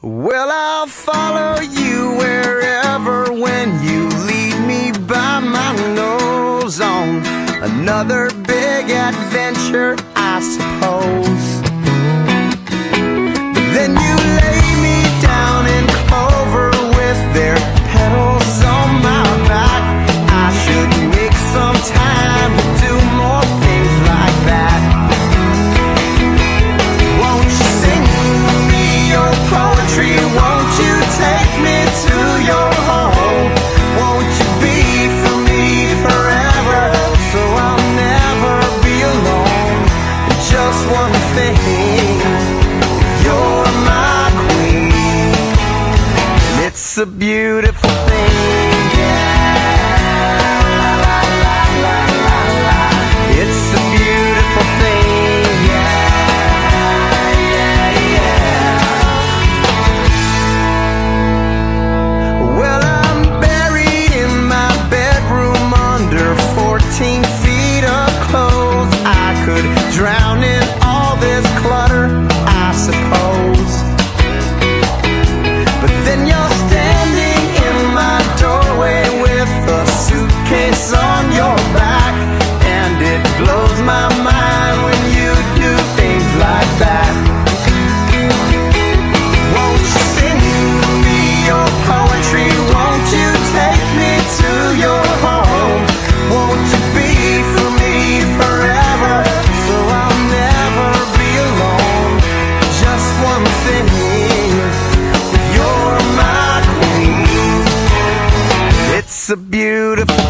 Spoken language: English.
Well, I'll follow you wherever when you lead me by my nose on another big adventure, I suppose. beautiful a beautiful